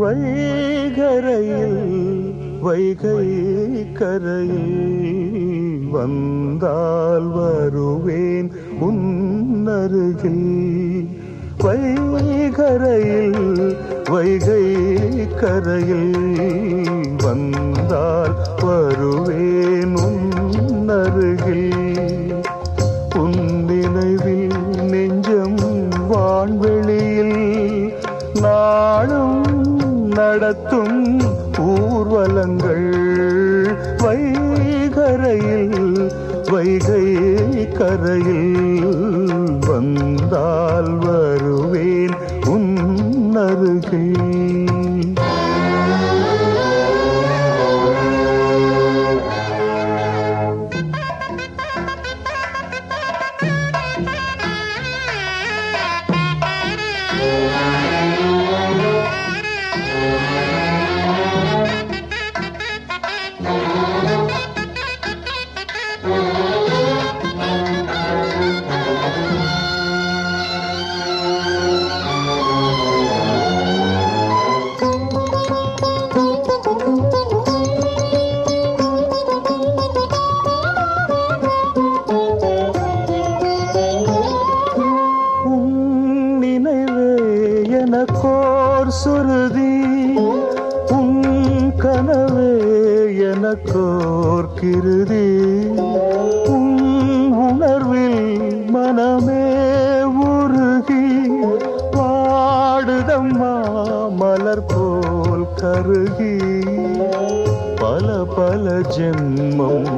வைகரையில் வைகை கரையில் வந்தால் வருவேன் உன்னருகில். வைகரையில் வைகை கரையில் வந்தால் வருவேன் உன்னருகில். நடத்தும் ஊர்வலங்கள். வைகரையில் வைகை கரையில் வந்தால் வருவேன் உன்னருகே. சுருதி உன் கனவே எனக்கோர் கிருதி உன் உணர்வில் மனமே உருகி பாடுதம்மா மலர் போல் கருகி. பல பல ஜென்மம்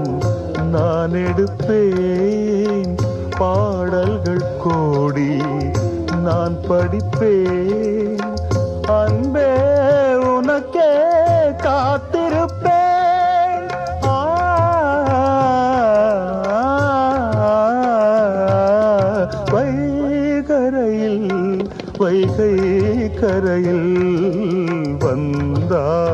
நான் எடுப்பேன் பாடல்கள் கோடி நான் படிப்பேன். கரையில் வந்தால்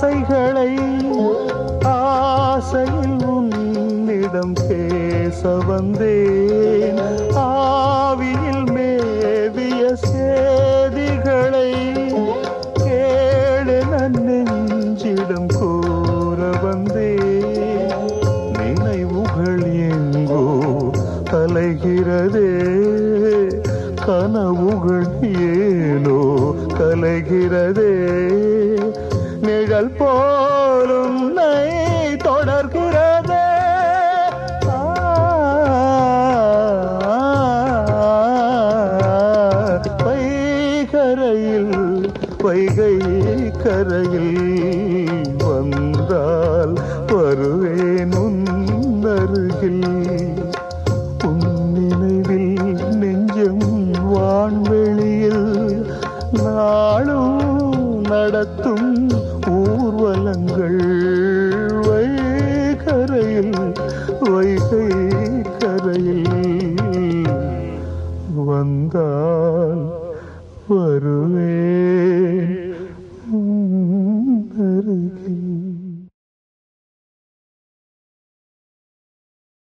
ஆசைகளை ஆசையில் உன்னிடம் பேச வந்தேன். ஆவியில் மேவிய சேதிகளை கேளு நெஞ்சிடம் கூற வந்தேன். நினைவுகள் எங்கோ கலைகிறதே கனவுகள் ஏனோ கலைகிறதே. நிழல் போலும் நை தொடர்கிறதே ஆ, வைகரையில் வைகை கரையில் வந்தால் வருவேன் உன்னருகில். உன் நினைவில் நெஞ்சம் வான்வெளியில் நாளும் நடத்தும் கரையில் வைகை கரையில் வந்தார்.